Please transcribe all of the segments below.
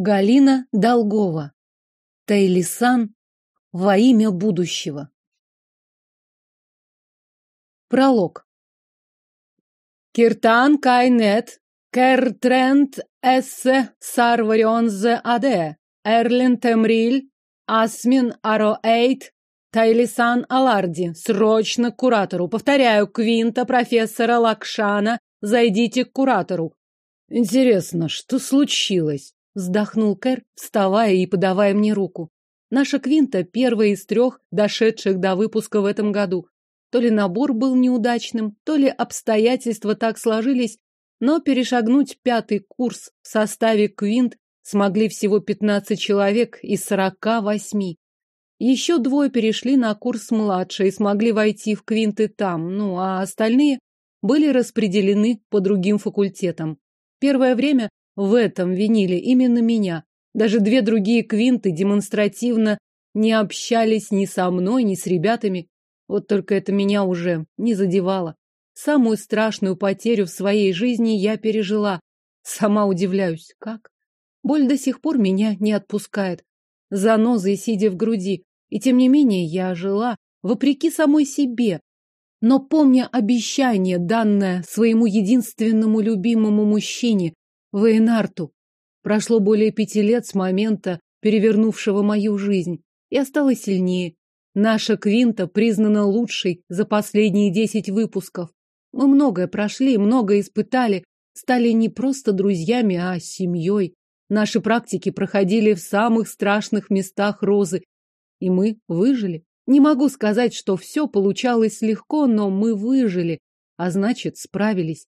Галина Долгова. Тейлисан во имя будущего. Пролог. Киртан Кайнет, Кертрент Эссе Сарварионзе Аде, Эрлин Темриль, Асмин Ароэйт, Тайлисан Аларди. Срочно к куратору. Повторяю, Квинта, профессора Лакшана. Зайдите к куратору. Интересно, что случилось? Вздохнул Кэр, вставая и подавая мне руку. Наша Квинта первая из трех, дошедших до выпуска в этом году. То ли набор был неудачным, то ли обстоятельства так сложились, но перешагнуть пятый курс в составе Квинт смогли всего 15 человек из 48. Еще двое перешли на курс младше и смогли войти в Квинты там, ну а остальные были распределены по другим факультетам. Первое время в этом винили именно меня. Даже две другие квинты демонстративно не общались ни со мной, ни с ребятами. Вот только это меня уже не задевало. Самую страшную потерю в своей жизни я пережила. Сама удивляюсь, как? Боль до сих пор меня не отпускает. Занозой сидя в груди. И тем не менее я жила, вопреки самой себе. Но помня обещание, данное своему единственному любимому мужчине, Вейнарту. Прошло более пяти лет с момента, перевернувшего мою жизнь. Я стала сильнее. Наша Квинта признана лучшей за последние десять выпусков. Мы многое прошли, многое испытали, стали не просто друзьями, а семьей. Наши практики проходили в самых страшных местах Розы, и мы выжили. Не могу сказать, что все получалось легко, но мы выжили, а значит, справились.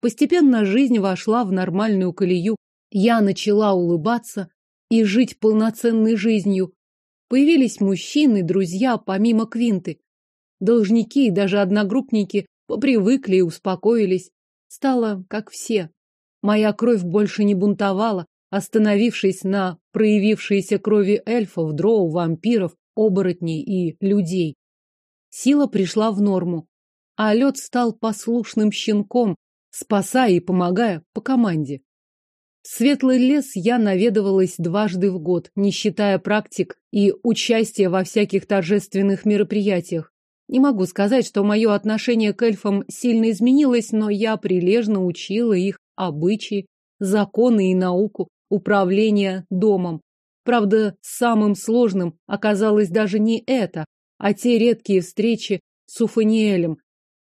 Постепенно жизнь вошла в нормальную колею. Я начала улыбаться и жить полноценной жизнью. Появились мужчины, друзья, помимо Квинты. Должники и даже одногруппники попривыкли и успокоились. Стало как все. Моя кровь больше не бунтовала, остановившись на проявившейся крови эльфов, дроу, вампиров, оборотней и людей. Сила пришла в норму, а лед стал послушным щенком, спасая и помогая по команде. В светлый лес я наведывалась дважды в год, не считая практик и участия во всяких торжественных мероприятиях. Не могу сказать, что мое отношение к эльфам сильно изменилось, но я прилежно учила их обычаи, законы и науку управления домом. Правда, самым сложным оказалось даже не это, а те редкие встречи с Уфаниэлем,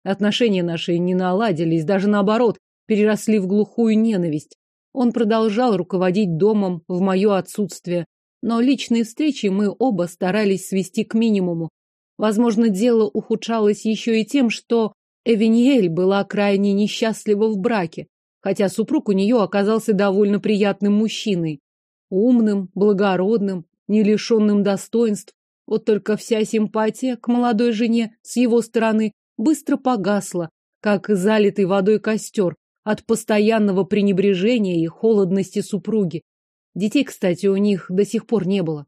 Отношения наши не наладились, даже наоборот, переросли в глухую ненависть. Он продолжал руководить домом в мое отсутствие, но личные встречи мы оба старались свести к минимуму. Возможно, дело ухудшалось еще и тем, что Эвениэль была крайне несчастлива в браке, хотя супруг у нее оказался довольно приятным мужчиной. Умным, благородным, не лишенным достоинств. Вот только вся симпатия к молодой жене с его стороны быстро погасла, как залитый водой костер, от постоянного пренебрежения и холодности супруги. Детей, кстати, у них до сих пор не было.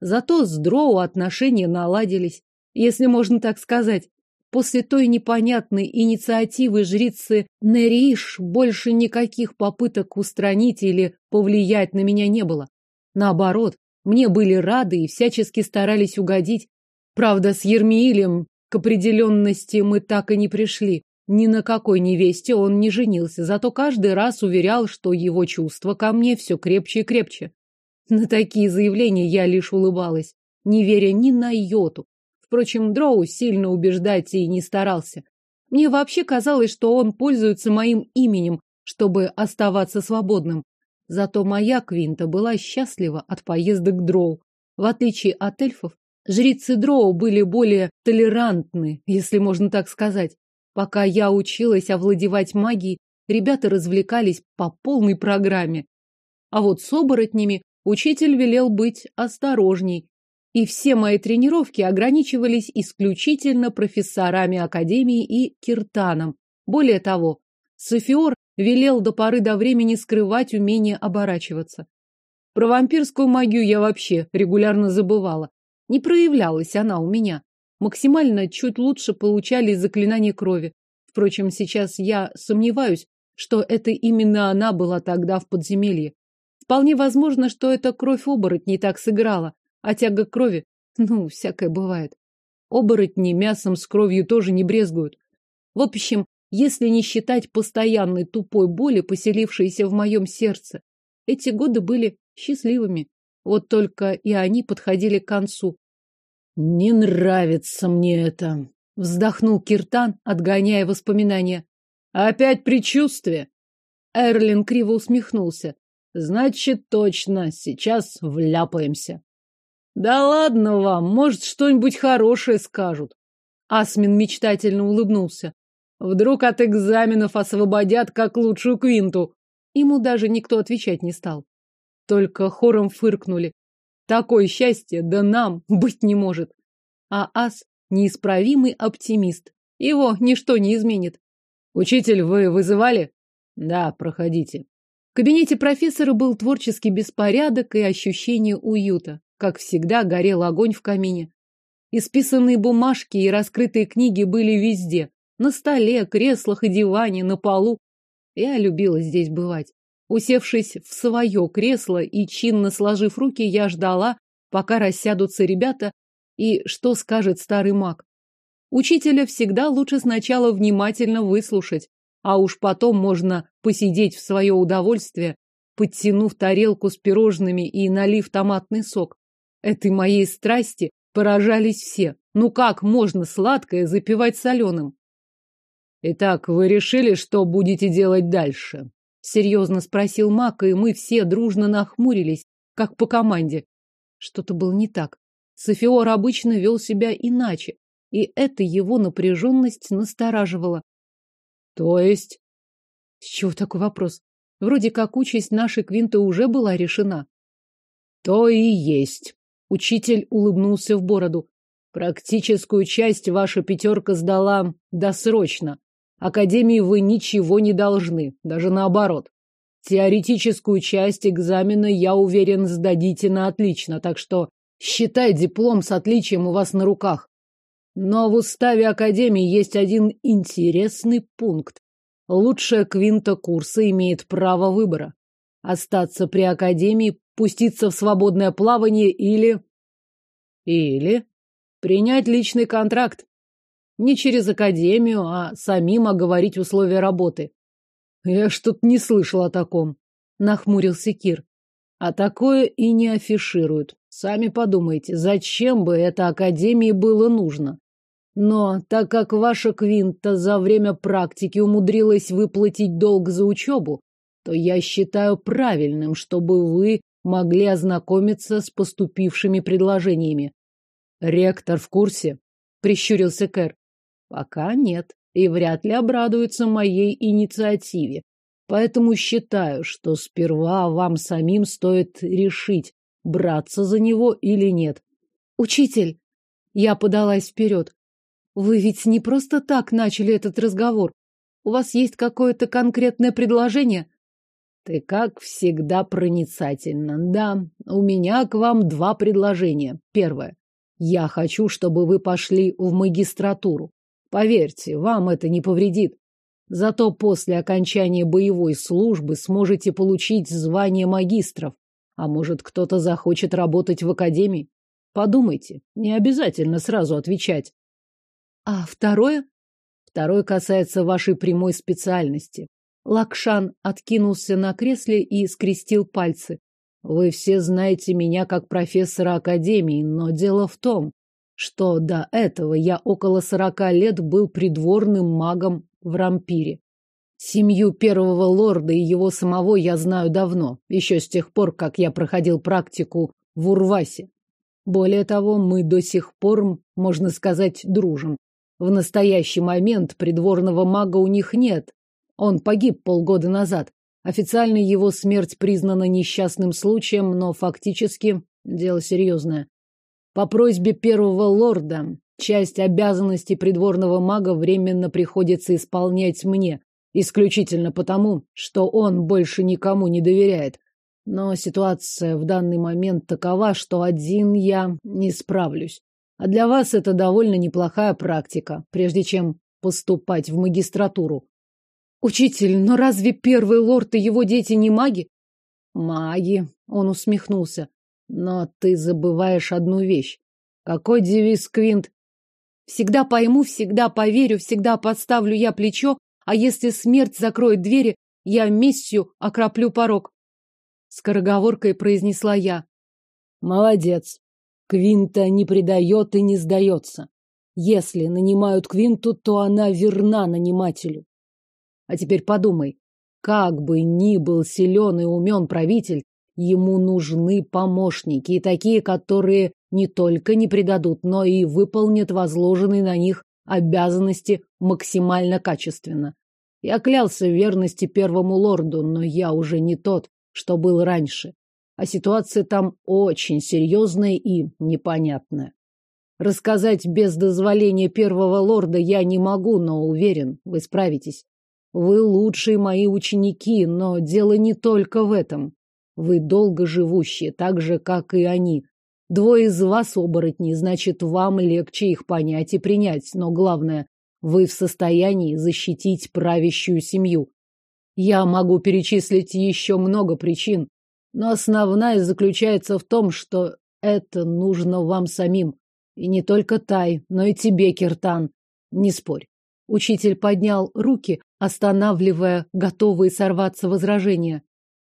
Зато с Дроу отношения наладились, если можно так сказать. После той непонятной инициативы жрицы Нериш больше никаких попыток устранить или повлиять на меня не было. Наоборот, мне были рады и всячески старались угодить. Правда, с Ермиилем к определенности мы так и не пришли. Ни на какой невесте он не женился, зато каждый раз уверял, что его чувства ко мне все крепче и крепче. На такие заявления я лишь улыбалась, не веря ни на йоту. Впрочем, Дроу сильно убеждать и не старался. Мне вообще казалось, что он пользуется моим именем, чтобы оставаться свободным. Зато моя Квинта была счастлива от поездок Дроу. В отличие от эльфов, Жрицы Дроу были более толерантны, если можно так сказать. Пока я училась овладевать магией, ребята развлекались по полной программе. А вот с оборотнями учитель велел быть осторожней, и все мои тренировки ограничивались исключительно профессорами академии и киртаном. Более того, Софиор велел до поры до времени скрывать умение оборачиваться. Про вампирскую магию я вообще регулярно забывала. Не проявлялась она у меня. Максимально чуть лучше получались заклинания крови. Впрочем, сейчас я сомневаюсь, что это именно она была тогда в подземелье. Вполне возможно, что эта кровь оборотней так сыграла, а тяга крови, ну, всякое бывает. Оборотни мясом с кровью тоже не брезгуют. В общем, если не считать постоянной тупой боли, поселившейся в моем сердце, эти годы были счастливыми. Вот только и они подходили к концу. «Не нравится мне это», — вздохнул Киртан, отгоняя воспоминания. «Опять предчувствие?» Эрлин криво усмехнулся. «Значит, точно, сейчас вляпаемся». Да ладно вам, может, что-нибудь хорошее скажут. Асмин мечтательно улыбнулся. Вдруг от экзаменов освободят как лучшую квинту. Ему даже никто отвечать не стал. Только хором фыркнули. Такое счастье, да нам, быть не может. А Ас — неисправимый оптимист. Его ничто не изменит. Учитель, вы вызывали? Да, проходите. В кабинете профессора был творческий беспорядок и ощущение уюта. Как всегда, горел огонь в камине. Исписанные бумажки и раскрытые книги были везде. На столе, креслах и диване, на полу. Я любила здесь бывать. Усевшись в свое кресло и чинно сложив руки, я ждала, пока рассядутся ребята, и что скажет старый маг. Учителя всегда лучше сначала внимательно выслушать, а уж потом можно посидеть в свое удовольствие, подтянув тарелку с пирожными и налив томатный сок. Этой моей страсти поражались все. Ну как можно сладкое запивать соленым? Итак, вы решили, что будете делать дальше? Серьезно спросил Мак, и мы все дружно нахмурились, как по команде. Что-то было не так. Софиор обычно вел себя иначе, и это его напряженность настораживала. То есть? С чего такой вопрос? Вроде как участь нашей Квинты уже была решена. То и есть. Учитель улыбнулся в бороду. Практическую часть ваша пятерка сдала досрочно. Академии вы ничего не должны, даже наоборот. Теоретическую часть экзамена, я уверен, сдадите на отлично, так что считай диплом с отличием у вас на руках. Но в уставе Академии есть один интересный пункт. Лучшая квинта курса имеет право выбора. Остаться при Академии пуститься в свободное плавание или... Или принять личный контракт. Не через академию, а самим оговорить условия работы. Я что-то не слышал о таком, нахмурился Кир. А такое и не афишируют. Сами подумайте, зачем бы это академии было нужно? Но так как ваша квинта за время практики умудрилась выплатить долг за учебу, то я считаю правильным, чтобы вы могли ознакомиться с поступившими предложениями. Ректор в курсе? Прищурился Кэр. Пока нет, и вряд ли обрадуется моей инициативе. Поэтому считаю, что сперва вам самим стоит решить, браться за него или нет. Учитель, я подалась вперед. Вы ведь не просто так начали этот разговор. У вас есть какое-то конкретное предложение? Ты, как всегда, проницательна. Да, у меня к вам два предложения. Первое. Я хочу, чтобы вы пошли в магистратуру. Поверьте, вам это не повредит. Зато после окончания боевой службы сможете получить звание магистров. А может, кто-то захочет работать в академии? Подумайте, не обязательно сразу отвечать. А второе? Второе касается вашей прямой специальности. Лакшан откинулся на кресле и скрестил пальцы. Вы все знаете меня как профессора академии, но дело в том, что до этого я около сорока лет был придворным магом в Рампире. Семью первого лорда и его самого я знаю давно, еще с тех пор, как я проходил практику в Урвасе. Более того, мы до сих пор, можно сказать, дружим. В настоящий момент придворного мага у них нет, он погиб полгода назад. Официально его смерть признана несчастным случаем, но фактически дело серьезное. По просьбе первого лорда часть обязанностей придворного мага временно приходится исполнять мне, исключительно потому, что он больше никому не доверяет. Но ситуация в данный момент такова, что один я не справлюсь. А для вас это довольно неплохая практика, прежде чем поступать в магистратуру. Учитель, но разве первый лорд и его дети не маги? Маги, он усмехнулся. Но ты забываешь одну вещь. Какой девиз Квинт? Всегда пойму, всегда поверю, всегда подставлю я плечо, а если смерть закроет двери, я местью окроплю порог. Скороговоркой произнесла я. Молодец. Квинта не предает и не сдается. Если нанимают Квинту, то она верна нанимателю. А теперь подумай, как бы ни был силен и умен правитель, ему нужны помощники, и такие, которые не только не предадут, но и выполнят возложенные на них обязанности максимально качественно. Я клялся в верности первому лорду, но я уже не тот, что был раньше. А ситуация там очень серьезная и непонятная. Рассказать без дозволения первого лорда я не могу, но уверен, вы справитесь. Вы лучшие мои ученики, но дело не только в этом. Вы долго живущие, так же, как и они. Двое из вас оборотни, значит, вам легче их понять и принять. Но главное, вы в состоянии защитить правящую семью. Я могу перечислить еще много причин, но основная заключается в том, что это нужно вам самим. И не только Тай, но и тебе, Киртан. Не спорь. Учитель поднял руки, останавливая готовые сорваться возражения.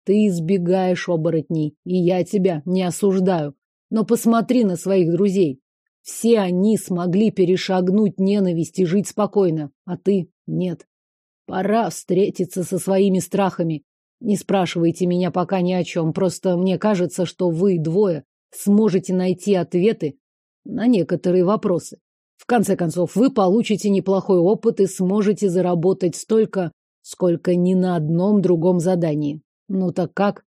Ты избегаешь оборотней, и я тебя не осуждаю. Но посмотри на своих друзей. Все они смогли перешагнуть ненависть и жить спокойно, а ты нет. Пора встретиться со своими страхами. Не спрашивайте меня пока ни о чем, просто мне кажется, что вы двое сможете найти ответы на некоторые вопросы. В конце концов, вы получите неплохой опыт и сможете заработать столько, сколько ни на одном другом задании. Ну так как?